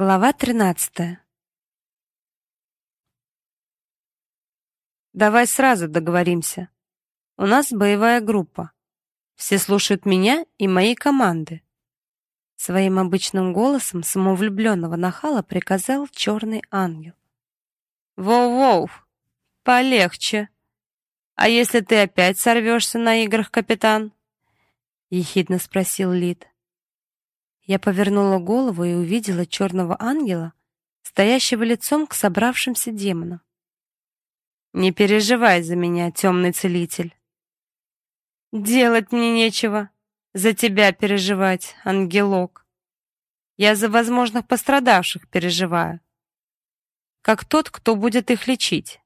Глава 13. Давай сразу договоримся. У нас боевая группа. Все слушают меня и моей команды. Своим обычным голосом самовлюбленного нахала приказал черный ангел. Воу-воу, полегче. А если ты опять сорвешься на играх, капитан? ехидно спросил Лид. Я повернула голову и увидела черного ангела, стоящего лицом к собравшимся демонам. Не переживай за меня, темный целитель. Делать мне нечего, за тебя переживать, ангелок. Я за возможных пострадавших переживаю, как тот, кто будет их лечить.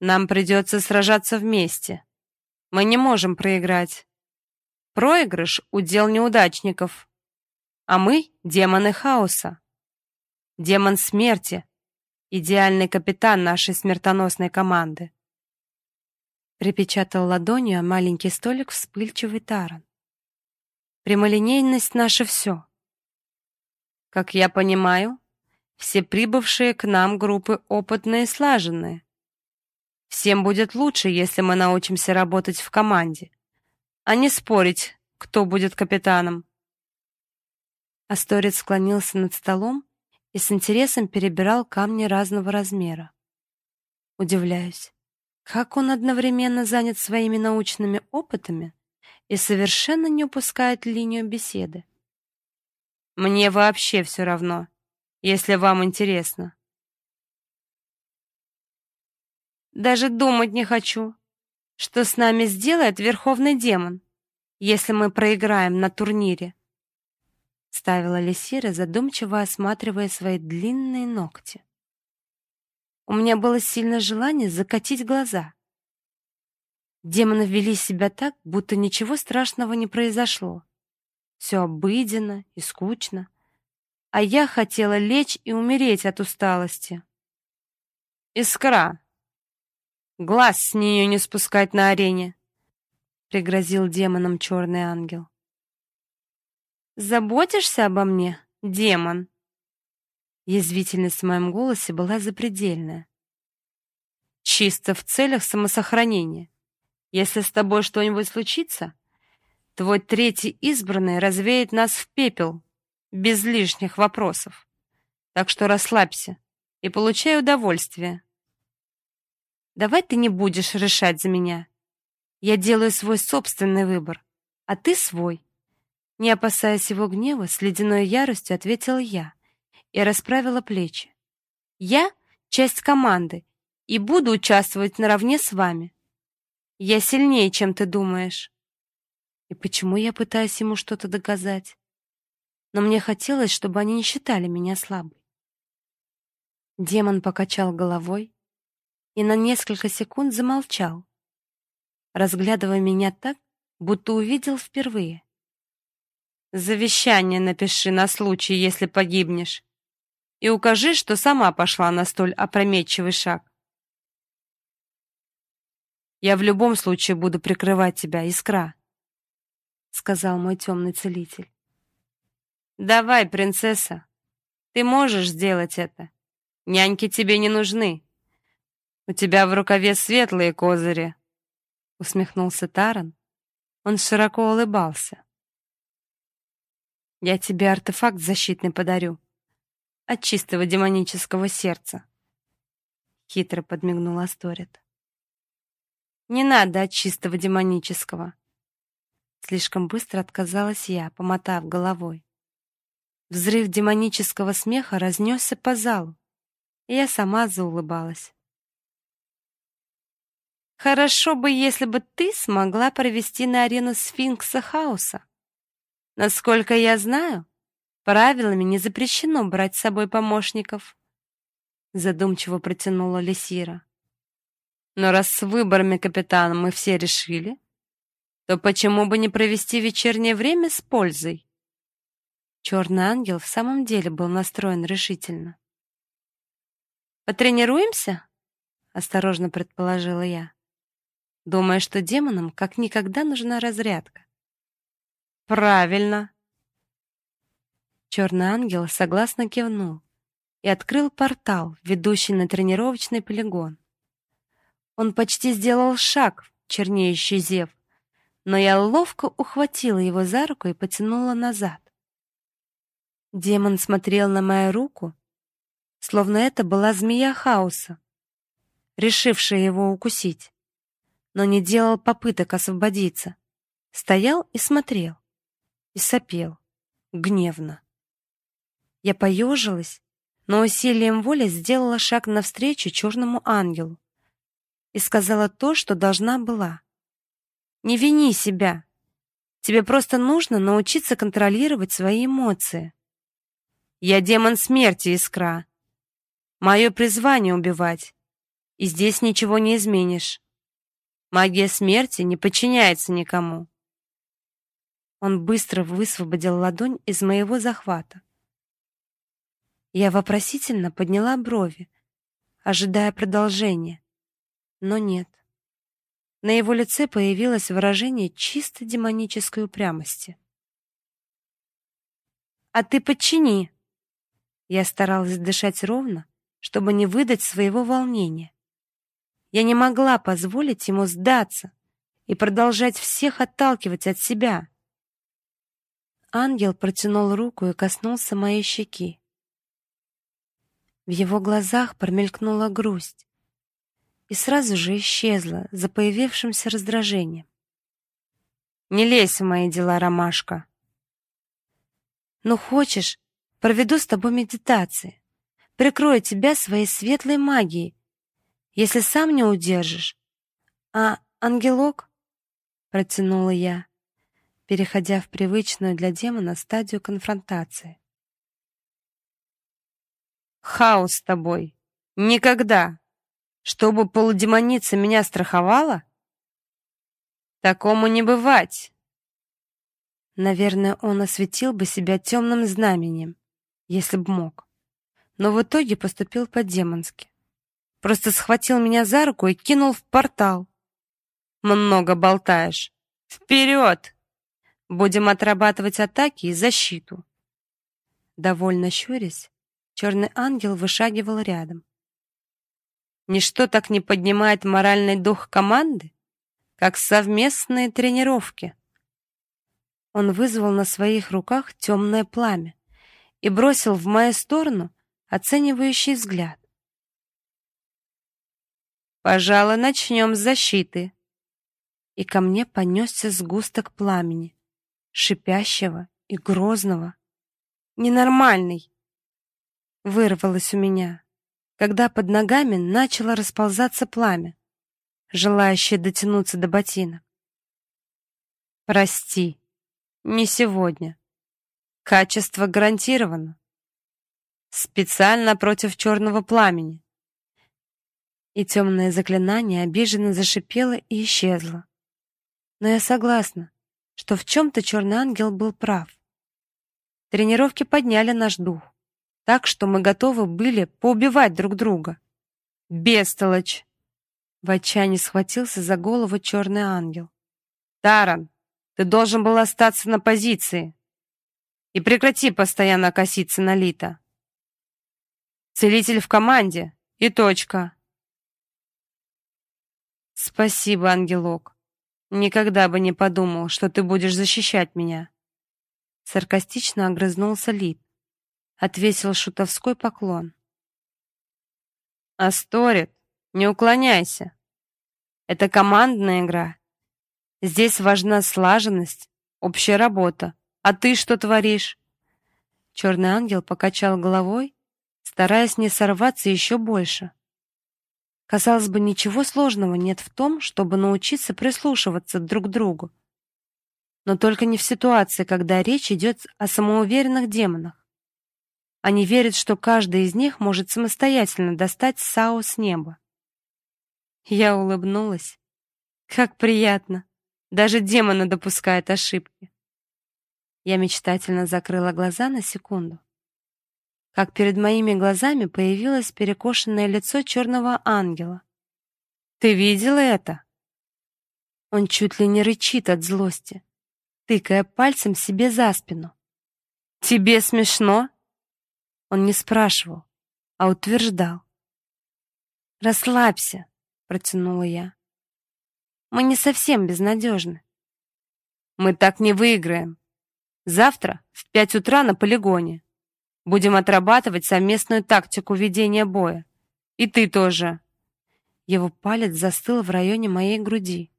Нам придется сражаться вместе. Мы не можем проиграть. Проигрыш — удел неудачников. А мы — демоны хаоса. Демон смерти — идеальный капитан нашей смертоносной команды. Припечатал ладонью маленький столик вспыльчивый Таран. Прямолинейность — наше все. Как я понимаю, все прибывшие к нам группы опытные и слаженные. Всем будет лучше, если мы научимся работать в команде а не спорить, кто будет капитаном. Асторец склонился над столом и с интересом перебирал камни разного размера. Удивляюсь, как он одновременно занят своими научными опытами и совершенно не упускает линию беседы. Мне вообще все равно, если вам интересно. Даже думать не хочу, что с нами сделает верховный демон, если мы проиграем на турнире? ставила Лисира, задумчиво осматривая свои длинные ногти. У меня было сильное желание закатить глаза. Демоны вели себя так, будто ничего страшного не произошло. Все обыденно и скучно, а я хотела лечь и умереть от усталости. Искра, Глаз с нее не спускать на арене, пригрозил демоном черный ангел. Заботишься обо мне, демон? Язвительность в моем голосе была запредельная. Чисто в целях самосохранения. Если с тобой что-нибудь случится, твой третий избранный развеет нас в пепел без лишних вопросов. Так что расслабься и получай удовольствие. Давай ты не будешь решать за меня. Я делаю свой собственный выбор, а ты свой. Не опасаясь его гнева, с ледяной яростью ответила я и расправила плечи. Я часть команды и буду участвовать наравне с вами. Я сильнее, чем ты думаешь. И почему я пытаюсь ему что-то доказать? Но мне хотелось, чтобы они не считали меня слабой. Демон покачал головой, и на несколько секунд замолчал, разглядывая меня так, будто увидел впервые. Завещание напиши на случай, если погибнешь, и укажи, что сама пошла на столь опрометчивый шаг. Я в любом случае буду прикрывать тебя, Искра, сказал мой темный целитель. Давай, принцесса. Ты можешь сделать это. Няньки тебе не нужны. У тебя в рукаве светлые козыри, усмехнулся Таран. Он широко улыбался. Я тебе артефакт защитный подарю от чистого демонического сердца. Хитро подмигнул Асторет. Не надо от чистого демонического. Слишком быстро отказалась я, помотав головой. Взрыв демонического смеха разнесся по залу, и я сама заулыбалась. Хорошо бы, если бы ты смогла провести на арену сфинкса хаоса. Насколько я знаю, правилами не запрещено брать с собой помощников. Задумчиво протянула Лисира. Но раз с выборами капитана мы все решили, то почему бы не провести вечернее время с пользой? Черный ангел в самом деле был настроен решительно. Потренируемся? осторожно предположила я думая, что демонам как никогда нужна разрядка. Правильно. Черный ангел согласно кивнул и открыл портал, ведущий на тренировочный полигон. Он почти сделал шаг в чернеющий зев, но я ловко ухватила его за руку и потянула назад. Демон смотрел на мою руку, словно это была змея хаоса, решившая его укусить, но не делал попыток освободиться. Стоял и смотрел, и сопел, гневно. Я поежилась, но усилием воли сделала шаг навстречу черному ангелу и сказала то, что должна была. Не вини себя. Тебе просто нужно научиться контролировать свои эмоции. Я демон смерти, Искра. Мое призвание убивать. И здесь ничего не изменишь. Магия смерти не подчиняется никому. Он быстро высвободил ладонь из моего захвата. Я вопросительно подняла брови, ожидая продолжения. Но нет. На его лице появилось выражение чисто демонической упрямости. А ты подчини. Я старалась дышать ровно, чтобы не выдать своего волнения. Я не могла позволить ему сдаться и продолжать всех отталкивать от себя. Ангел протянул руку и коснулся моей щеки. В его глазах промелькнула грусть и сразу же исчезла за появившимся раздражением. Не лезь в мои дела, ромашка. Ну хочешь, проведу с тобой медитации. Прикрою тебя своей светлой магией, если сам не удержишь. А ангелок протянула я, переходя в привычную для демона стадию конфронтации. Хаос с тобой. Никогда. Чтобы полудемоница меня страховала? Такому не бывать. Наверное, он осветил бы себя темным знаменем, если б мог. Но в итоге поступил по-демонски. Просто схватил меня за руку и кинул в портал. Много болтаешь. Вперед! Будем отрабатывать атаки и защиту. Довольно щурясь, Черный ангел вышагивал рядом. Ничто так не поднимает моральный дух команды, как совместные тренировки. Он вызвал на своих руках темное пламя и бросил в мою сторону оценивающий взгляд. Пожалуй, начнем с защиты. И ко мне понесся сгусток пламени, шипящего и грозного, ненормальный вырвалось у меня, когда под ногами начало расползаться пламя, желающее дотянуться до ботинок. Прости, не сегодня. Качество гарантировано. Специально против черного пламени. И темное заклинание обиженно зашипело и исчезло. Но я согласна, что в чем то черный ангел был прав. Тренировки подняли наш дух так что мы готовы были поубивать друг друга. Бестолочь! В отчаянии схватился за голову черный ангел. Таран, ты должен был остаться на позиции. И прекрати постоянно коситься на Лита. Целитель в команде. И точка. Спасибо, ангелок. Никогда бы не подумал, что ты будешь защищать меня. Саркастично огрызнулся Лит отвесил шутовской поклон. Асторит, не уклоняйся. Это командная игра. Здесь важна слаженность, общая работа. А ты что творишь? Черный ангел покачал головой, стараясь не сорваться еще больше. Казалось бы, ничего сложного нет в том, чтобы научиться прислушиваться друг к другу. Но только не в ситуации, когда речь идет о самоуверенных демонах. Они верят, что каждый из них может самостоятельно достать Сао с неба. Я улыбнулась. Как приятно. Даже демоны допускают ошибки. Я мечтательно закрыла глаза на секунду. Как перед моими глазами появилось перекошенное лицо черного ангела. Ты видела это? Он чуть ли не рычит от злости, тыкая пальцем себе за спину. Тебе смешно? Он не спрашивал, а утверждал. Расслабься, протянула я. Мы не совсем безнадежны. Мы так не выиграем. Завтра в пять утра на полигоне. Будем отрабатывать совместную тактику ведения боя. И ты тоже. Его палец застыл в районе моей груди.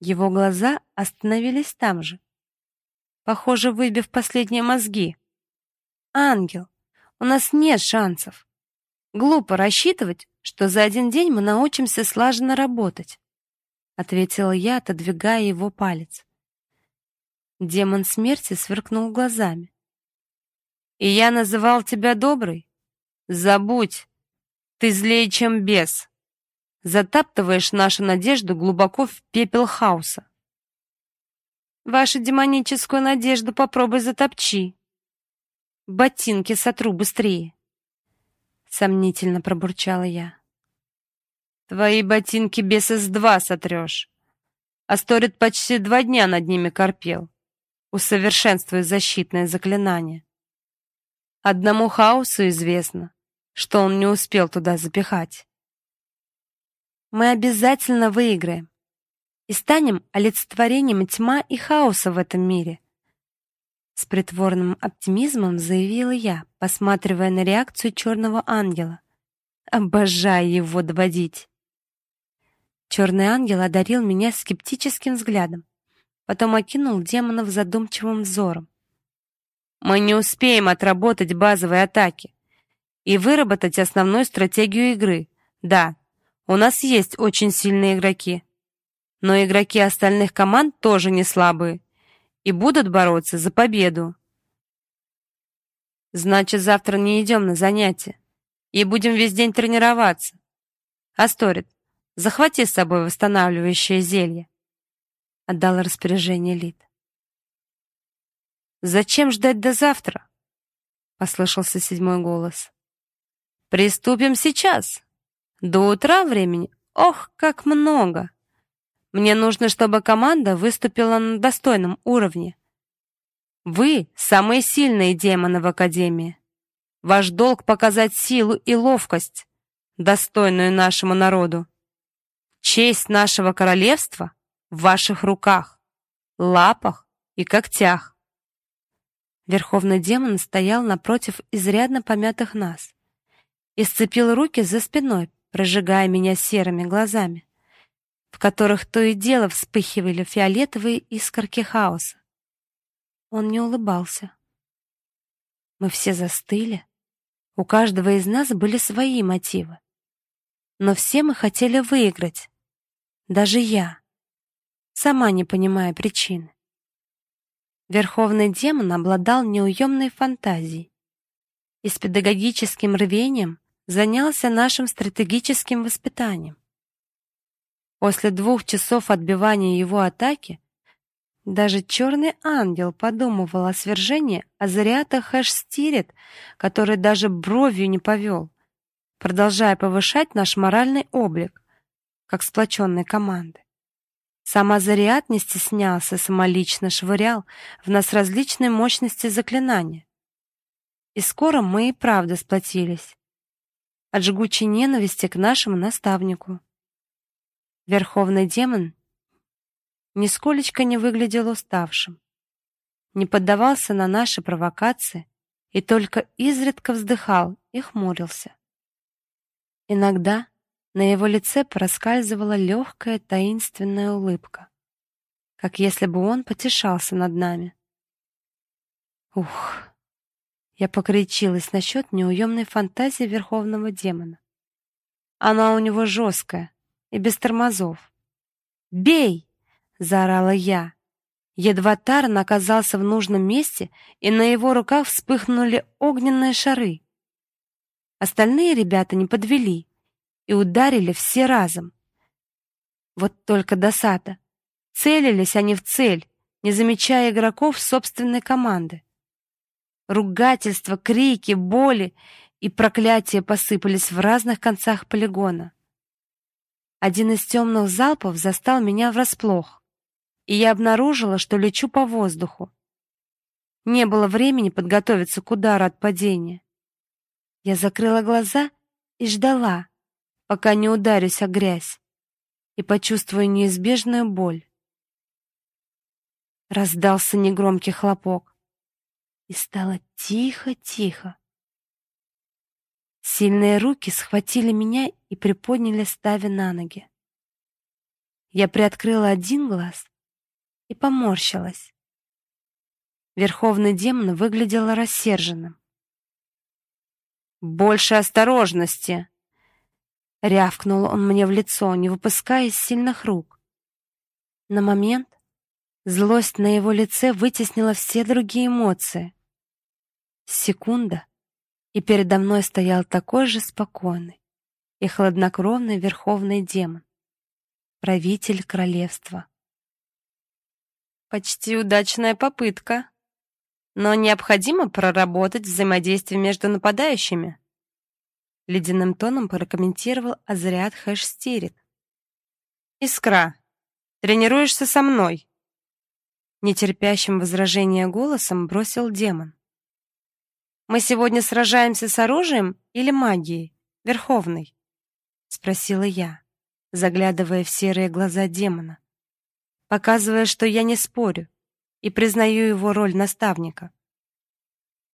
Его глаза остановились там же, похоже, выбив последние мозги. Ангел, у нас нет шансов. Глупо рассчитывать, что за один день мы научимся слаженно работать, ответила я, отодвигая его палец. Демон смерти сверкнул глазами. И я называл тебя доброй? Забудь. Ты злее, чем бес. Затаптываешь нашу надежду глубоко в пепел хаоса. Вашу демоническую надежду попробуй затопчи. Ботинки сотру быстрее. Сомнительно пробурчала я. Твои ботинки без С2 сотрешь. Асторит почти два дня над ними корпел, усовершенствуя защитное заклинание. Одному хаосу известно, что он не успел туда запихать. Мы обязательно выиграем и станем олицетворением тьма и хаоса в этом мире. С притворным оптимизмом заявила я, посматривая на реакцию черного ангела. Обожаю его доводить. Черный ангел одарил меня скептическим взглядом, потом окинул демонов задумчивым взором. Мы не успеем отработать базовые атаки и выработать основную стратегию игры. Да, у нас есть очень сильные игроки, но игроки остальных команд тоже не слабые и будут бороться за победу. Значит, завтра не идем на занятия и будем весь день тренироваться. Асторит, захвати с собой восстанавливающее зелье. Отдала распоряжение Лид. Зачем ждать до завтра? Послышался седьмой голос. Приступим сейчас. До утра времени. Ох, как много. Мне нужно, чтобы команда выступила на достойном уровне. Вы самые сильные демоны в академии. Ваш долг показать силу и ловкость, достойную нашему народу. Честь нашего королевства в ваших руках, лапах и когтях. Верховный демон стоял напротив изрядно помятых нас и сцепил руки за спиной, прожигая меня серыми глазами в которых то и дело вспыхивали фиолетовые искорки хаоса. Он не улыбался. Мы все застыли. У каждого из нас были свои мотивы. Но все мы хотели выиграть. Даже я, сама не понимая причины. Верховный демон обладал неуемной фантазией и с педагогическим рвением занялся нашим стратегическим воспитанием. После двух часов отбивания его атаки даже черный ангел подумывал о свержении Азариата Хэшстирит, который даже бровью не повел, продолжая повышать наш моральный облик, как сплоченной команды. Сам Азариат не стеснялся, самолично швырял в нас различные мощности заклинания. И скоро мы и правда сплотились от жгучей ненависти к нашему наставнику. Верховный демон нисколечко не выглядел уставшим, не поддавался на наши провокации и только изредка вздыхал и хмурился. Иногда на его лице проскальзывала легкая таинственная улыбка, как если бы он потешался над нами. Ух, я покричилась насчет неуемной фантазии верховного демона. Она у него жесткая, и без тормозов. «Бей!» — заорала я. Едва Тарн оказался в нужном месте, и на его руках вспыхнули огненные шары. Остальные ребята не подвели и ударили все разом. Вот только досада. Целились они в цель, не замечая игроков собственной команды. Ругательства, крики, боли и проклятия посыпались в разных концах полигона. Один из темных залпов застал меня врасплох, и я обнаружила, что лечу по воздуху. Не было времени подготовиться к удару от падения. Я закрыла глаза и ждала, пока не ударюсь о грязь и почувствую неизбежную боль. Раздался негромкий хлопок, и стало тихо-тихо. Сильные руки схватили меня и приподняли, ставя на ноги. Я приоткрыла один глаз и поморщилась. Верховный демон выглядел рассерженным. «Больше осторожности!» Рявкнул он мне в лицо, не выпуская из сильных рук. На момент злость на его лице вытеснила все другие эмоции. Секунда, и передо мной стоял такой же спокойный и хладнокровный верховный демон, правитель королевства. Почти удачная попытка, но необходимо проработать взаимодействие между нападающими ледяным тоном прокомментировал Азриат Хэшстирит. Искра, тренируешься со мной, нетерпящим возражения голосом бросил демон. Мы сегодня сражаемся с оружием или магией, верховной? спросила я, заглядывая в серые глаза демона, показывая, что я не спорю и признаю его роль наставника.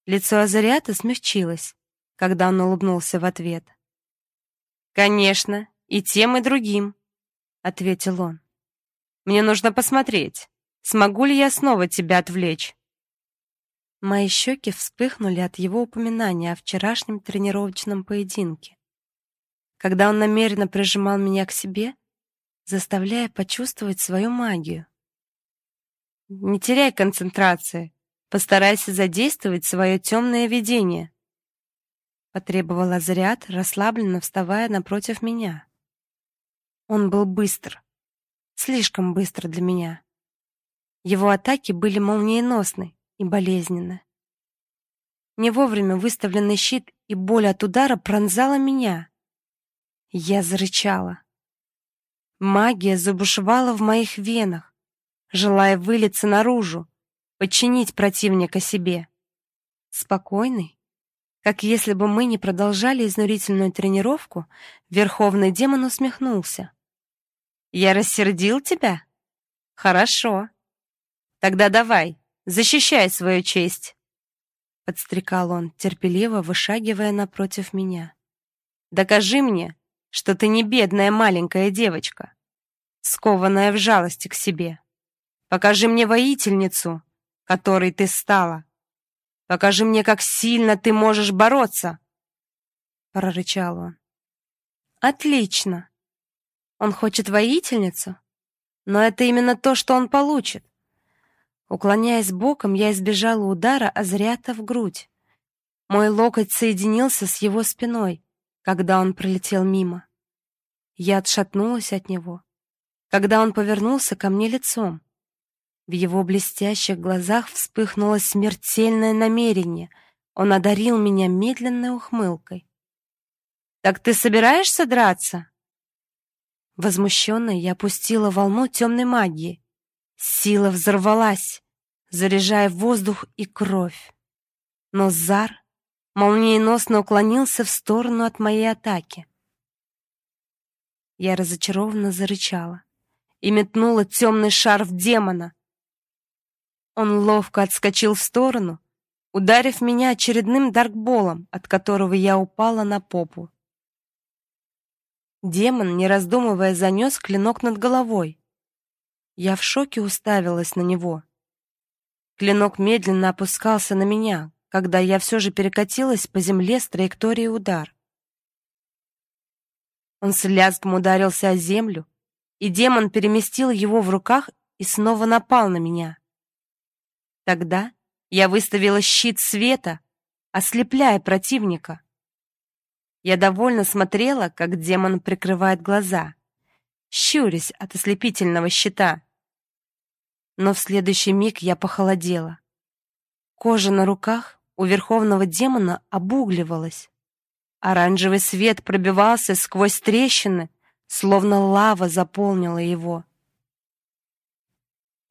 Лицо Азариата смягчилось, когда он улыбнулся в ответ. Конечно, и тем, и другим, ответил он. Мне нужно посмотреть, смогу ли я снова тебя отвлечь. Мои щеки вспыхнули от его упоминания о вчерашнем тренировочном поединке. Когда он намеренно прижимал меня к себе, заставляя почувствовать свою магию. Не теряй концентрации, постарайся задействовать свое темное видение потребовал Азриат, расслабленно вставая напротив меня. Он был быстр, слишком быстр для меня. Его атаки были молниеносны и болезненны. Не вовремя выставленный щит и боль от удара пронзала меня. Я зарычала. Магия забушевала в моих венах, желая вылиться наружу, подчинить противника себе. Спокойный, как если бы мы не продолжали изнурительную тренировку, верховный демон усмехнулся. Я рассердил тебя? Хорошо. Тогда давай, защищай свою честь, подстрекал он, терпеливо вышагивая напротив меня. Докажи мне, что ты не бедная маленькая девочка, скованная в жалости к себе. Покажи мне воительницу, которой ты стала. Покажи мне, как сильно ты можешь бороться, прорычал он. Отлично. Он хочет воительницу, но это именно то, что он получит. Уклоняясь боком, я избежала удара Азриата в грудь. Мой локоть соединился с его спиной, когда он пролетел мимо. Я отшатнулась от него, когда он повернулся ко мне лицом. В его блестящих глазах вспыхнуло смертельное намерение. Он одарил меня медленной ухмылкой. Так ты собираешься драться? Возмущенная, я опустила волну темной магии. Сила взорвалась, заряжая воздух и кровь. Но Зар молниеносно уклонился в сторону от моей атаки. Я разочарованно зарычала и метнула темный шар в демона. Он ловко отскочил в сторону, ударив меня очередным даркболом, от которого я упала на попу. Демон, не раздумывая, занес клинок над головой. Я в шоке уставилась на него. Клинок медленно опускался на меня, когда я все же перекатилась по земле с траекторией удар. Он с лязгом ударился о землю, и демон переместил его в руках и снова напал на меня. Тогда я выставила щит света, ослепляя противника. Я довольно смотрела, как демон прикрывает глаза, щурясь от ослепительного щита. Но в следующий миг я похолодела. Кожа на руках у верховного демона обугливалась. Оранжевый свет пробивался сквозь трещины, словно лава заполнила его.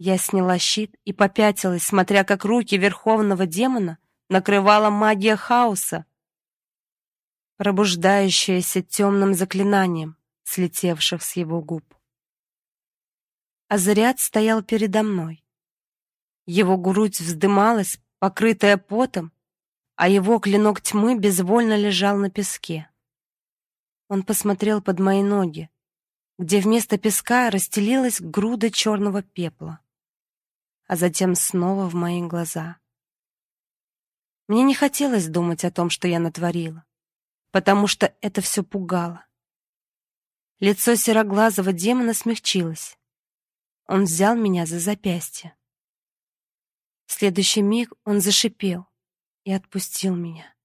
Я сняла щит и попятилась, смотря как руки верховного демона накрывала магия хаоса, пробуждающаяся темным заклинанием, слетевших с его губ. Азариат стоял передо мной. Его грудь вздымалась, покрытая потом, а его клинок тьмы безвольно лежал на песке. Он посмотрел под мои ноги, где вместо песка расстелилась груда черного пепла, а затем снова в мои глаза. Мне не хотелось думать о том, что я натворила, потому что это все пугало. Лицо сероглазого демона смягчилось. Он взял меня за запястье. В следующий миг он зашипел и отпустил меня.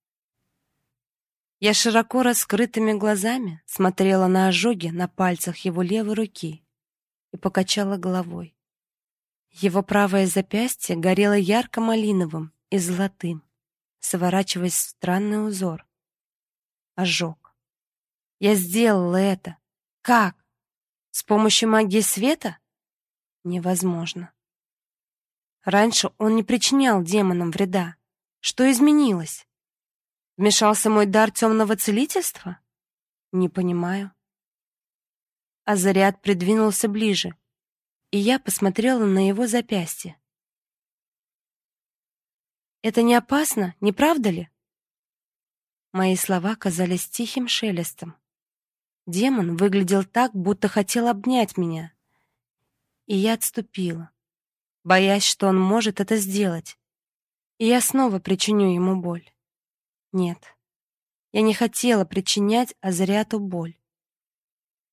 Я широко раскрытыми глазами смотрела на ожоги на пальцах его левой руки и покачала головой. Его правое запястье горело ярко-малиновым и золотым, сворачиваясь в странный узор. Ожог. Я сделала это. Как? С помощью магии света? Невозможно. Раньше он не причинял демонам вреда. Что изменилось? Вмешался мой дар темного целительства? Не понимаю. Азариат придвинулся ближе, и я посмотрела на его запястье. Это не опасно, не правда ли? Мои слова казались тихим шелестом. Демон выглядел так, будто хотел обнять меня. И я отступила, боясь, что он может это сделать. И я снова причиню ему боль. Нет. Я не хотела причинять Азариату боль.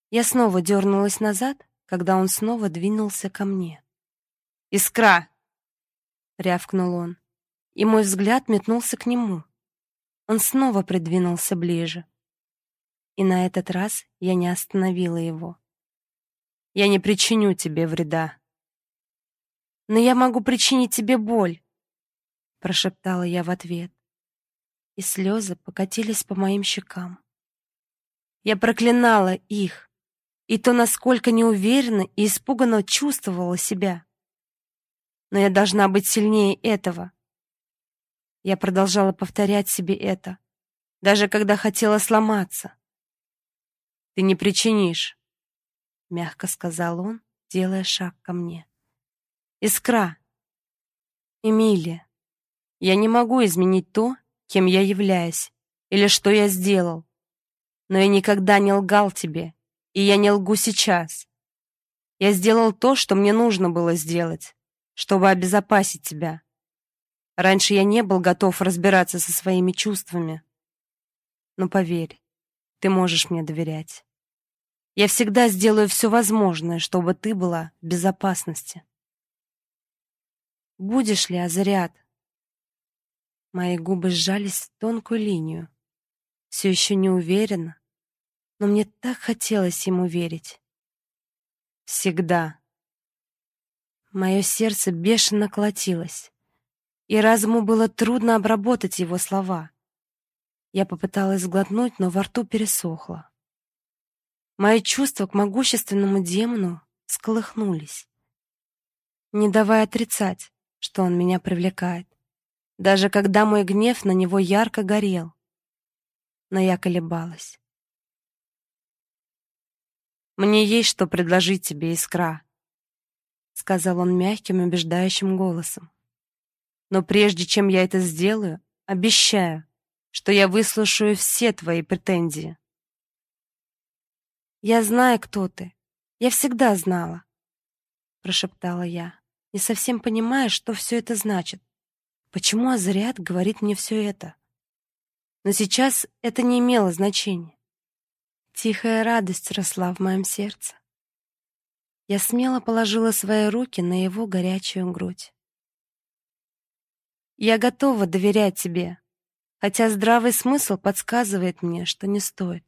Я снова дернулась назад, когда он снова двинулся ко мне. «Искра!» — рявкнул он, и мой взгляд метнулся к нему. Он снова придвинулся ближе. И на этот раз я не остановила его. «Я не причиню тебе вреда». «Но я могу причинить тебе боль», — прошептала я в ответ и слезы покатились по моим щекам. Я проклинала их, и то, насколько неуверенно и испуганно чувствовала себя. Но я должна быть сильнее этого. Я продолжала повторять себе это, даже когда хотела сломаться. «Ты не причинишь», — мягко сказал он, делая шаг ко мне. «Искра! Эмилия, я не могу изменить то, кем я являюсь или что я сделал. Но я никогда не лгал тебе, и я не лгу сейчас. Я сделал то, что мне нужно было сделать, чтобы обезопасить тебя. Раньше я не был готов разбираться со своими чувствами. Но поверь, ты можешь мне доверять. Я всегда сделаю все возможное, чтобы ты была в безопасности. Будешь ли, Азариат, Мои губы сжались в тонкую линию. Все еще не уверена, но мне так хотелось ему верить. Всегда. Мое сердце бешено колотилось, и разуму было трудно обработать его слова. Я попыталась сглотнуть, но во рту пересохло. Мои чувства к могущественному демону сколыхнулись, не давая отрицать, что он меня привлекает даже когда мой гнев на него ярко горел. Но я колебалась. «Мне есть что предложить тебе, Искра», — сказал он мягким, убеждающим голосом. «Но прежде чем я это сделаю, обещаю, что я выслушаю все твои претензии». «Я знаю, кто ты. Я всегда знала», — прошептала я, не совсем понимая, что все это значит. Почему Азариат говорит мне все это? Но сейчас это не имело значения. Тихая радость росла в моем сердце. Я смело положила свои руки на его горячую грудь. Я готова доверять тебе, хотя здравый смысл подсказывает мне, что не стоит.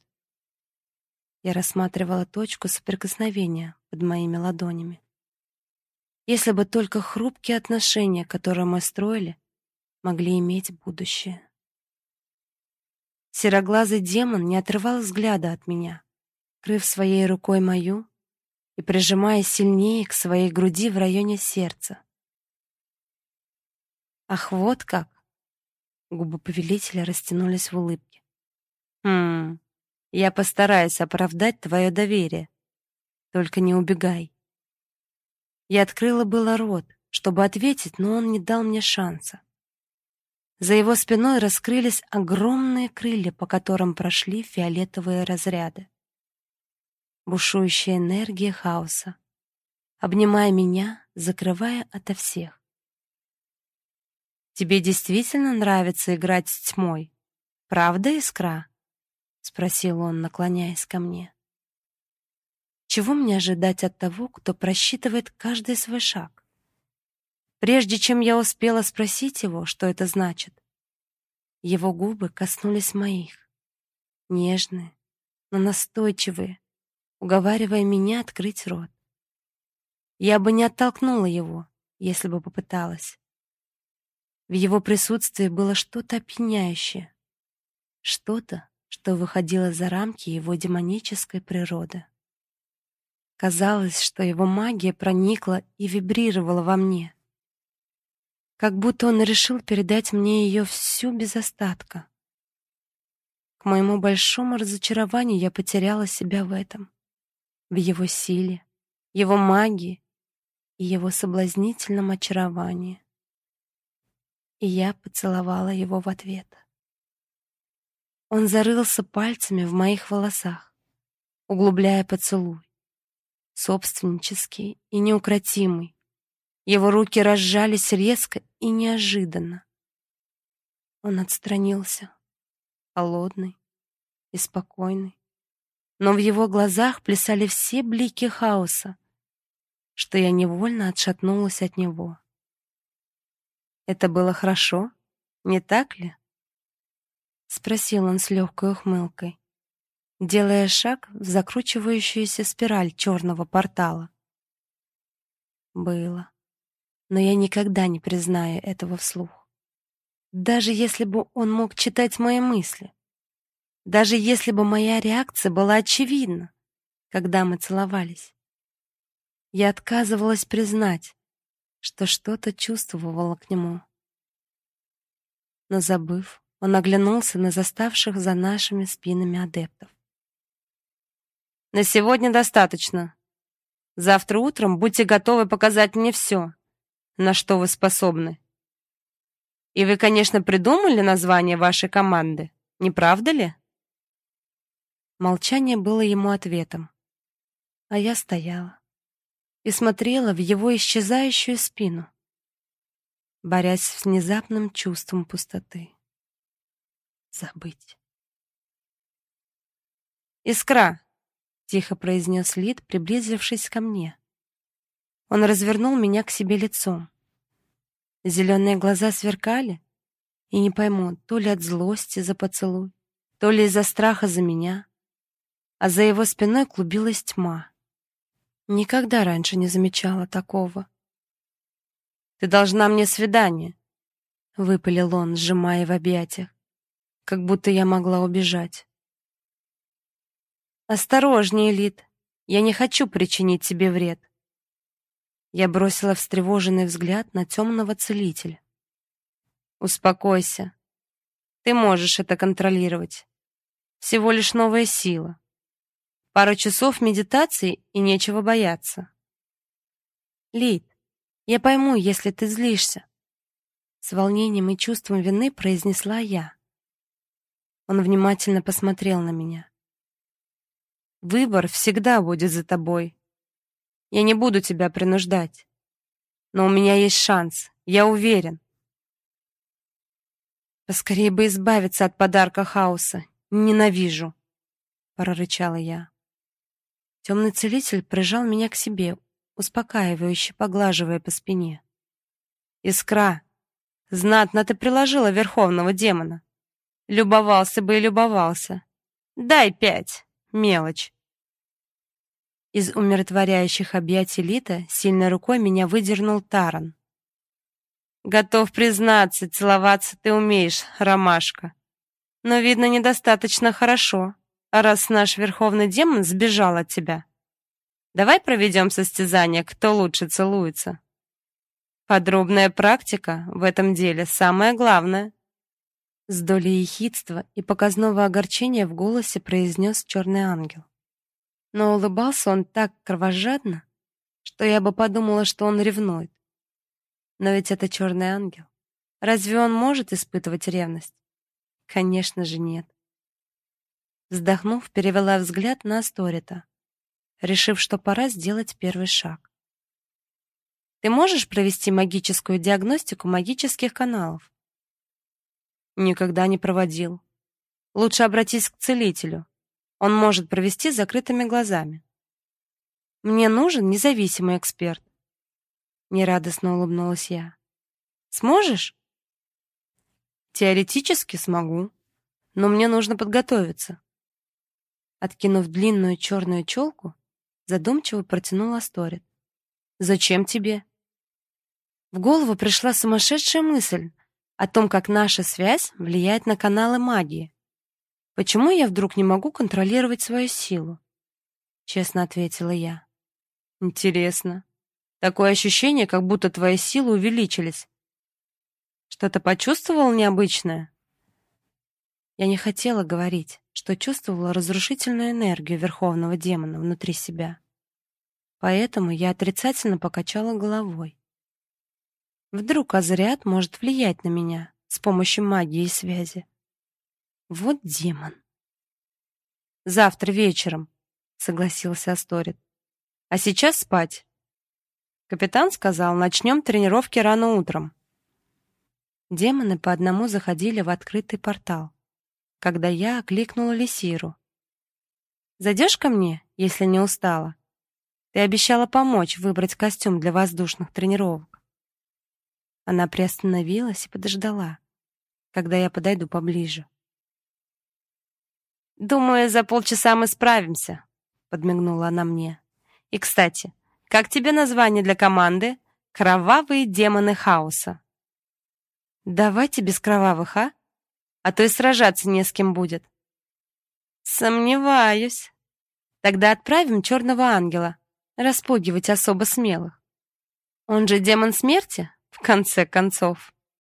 Я рассматривала точку соприкосновения под моими ладонями. Если бы только хрупкие отношения, которые мы строили, могли иметь будущее. Сероглазый демон не отрывал взгляда от меня, крыв своей рукой мою, и прижимая сильнее к своей груди в районе сердца. Ах, вот как. Губы повелителя растянулись в улыбке. Хм. Я постараюсь оправдать твое доверие. Только не убегай. Я открыла было рот, чтобы ответить, но он не дал мне шанса. За его спиной раскрылись огромные крылья, по которым прошли фиолетовые разряды. Бушующая энергия хаоса, обнимая меня, закрывая ото всех. Тебе действительно нравится играть с тьмой? Правда, Искра? спросил он, наклоняясь ко мне. Чего мне ожидать от того, кто просчитывает каждый свой шаг? Прежде чем я успела спросить его, что это значит, его губы коснулись моих, нежные, но настойчивые, уговаривая меня открыть рот. Я бы не оттолкнула его, если бы попыталась. В его присутствии было что-то опьяняющее, что-то, что выходило за рамки его демонической природы. Казалось, что его магия проникла и вибрировала во мне, как будто он решил передать мне ее всю без остатка. К моему большому разочарованию я потеряла себя в этом, в его силе, его магии и его соблазнительном очаровании и я поцеловала его в ответ. Он зарылся пальцами в моих волосах, углубляя поцелуй. Собственнический и неукротимый. Его руки разжались резко и неожиданно. Он отстранился, холодный и спокойный. Но в его глазах плясали все блики хаоса, что я невольно отшатнулась от него. Это было хорошо, не так ли? спросил он с легкой ухмылкой, делая шаг в закручивающуюся спираль черного портала. Было. Но я никогда не признаю этого вслух. Даже если бы он мог читать мои мысли. Даже если бы моя реакция была очевидна, когда мы целовались. Я отказывалась признать, что что-то чувствовала к нему. Но забыв, он оглянулся на заставших за нашими спинами адептов. На сегодня достаточно. Завтра утром будьте готовы показать мне все, на что вы способны. И вы, конечно, придумали название вашей команды, не правда ли? Молчание было ему ответом. А я стояла и смотрела в его исчезающую спину, борясь с внезапным чувством пустоты. Забыть. «Искра!» — тихо произнес Лид, приблизившись ко мне. Он развернул меня к себе лицом. Зеленые глаза сверкали, и не пойму, то ли от злости за поцелуй, то ли из-за страха за меня, а за его спиной клубилась тьма. Никогда раньше не замечала такого. Ты должна мне свидание, выпалил он, сжимая в объятиях, как будто я могла убежать. Осторожнее, Лид. Я не хочу причинить тебе вред. Я бросила встревоженный взгляд на темного целителя. Успокойся. Ты можешь это контролировать. Всего лишь новая сила. Пару часов медитации и нечего бояться. Лид, я пойму, если ты злишься. С волнением и чувством вины произнесла я. Он внимательно посмотрел на меня. Выбор всегда будет за тобой. Я не буду тебя принуждать. Но у меня есть шанс, я уверен. Поскорее бы избавиться от подарка хаоса. Ненавижу, прорычала я. Темный целитель прижал меня к себе, успокаивающе поглаживая по спине. Искра, знатно ты приложила верховного демона. Любовался бы и любовался. Дай пять, мелочь. Из умиротворяющих объятий Лита сильной рукой меня выдернул Таран. Готов признаться, целоваться ты умеешь, ромашка. Но видно недостаточно хорошо раз наш верховный демон сбежал от тебя. Давай проведем состязание, кто лучше целуется. Подробная практика в этом деле самое главное. С долей ехидства и показного огорчения в голосе произнес черный ангел. Но улыбался он так кровожадно, что я бы подумала, что он ревнует. Но ведь это черный ангел. Разве он может испытывать ревность? Конечно же, нет. Вздохнув, перевела взгляд на Асторита, решив, что пора сделать первый шаг. Ты можешь провести магическую диагностику магических каналов? Никогда не проводил. Лучше обратись к целителю. Он может провести с закрытыми глазами. Мне нужен независимый эксперт. Нерадостно улыбнулась я. Сможешь? Теоретически смогу, но мне нужно подготовиться. Откинув длинную черную челку, задумчиво протянул Асторет. Зачем тебе? В голову пришла сумасшедшая мысль о том, как наша связь влияет на каналы магии. Почему я вдруг не могу контролировать свою силу? Честно ответила я. Интересно. Такое ощущение, как будто твои силы увеличились. Что-то почувствовал необычное? Я не хотела говорить, что чувствовала разрушительную энергию верховного демона внутри себя. Поэтому я отрицательно покачала головой. Вдруг Азариат может влиять на меня с помощью магии и связи. Вот демон. Завтра вечером, согласился Асторит. А сейчас спать. Капитан сказал, начнем тренировки рано утром. Демоны по одному заходили в открытый портал, когда я окликнула Лисиру. «Зайдешь ко мне, если не устала? Ты обещала помочь выбрать костюм для воздушных тренировок». Она приостановилась и подождала, когда я подойду поближе. «Думаю, за полчаса мы справимся», — подмигнула она мне. «И, кстати, как тебе название для команды? Кровавые демоны хаоса». Давайте без кровавых, а? А то и сражаться не с кем будет. Сомневаюсь. Тогда отправим черного ангела распугивать особо смелых. Он же демон смерти, в конце концов.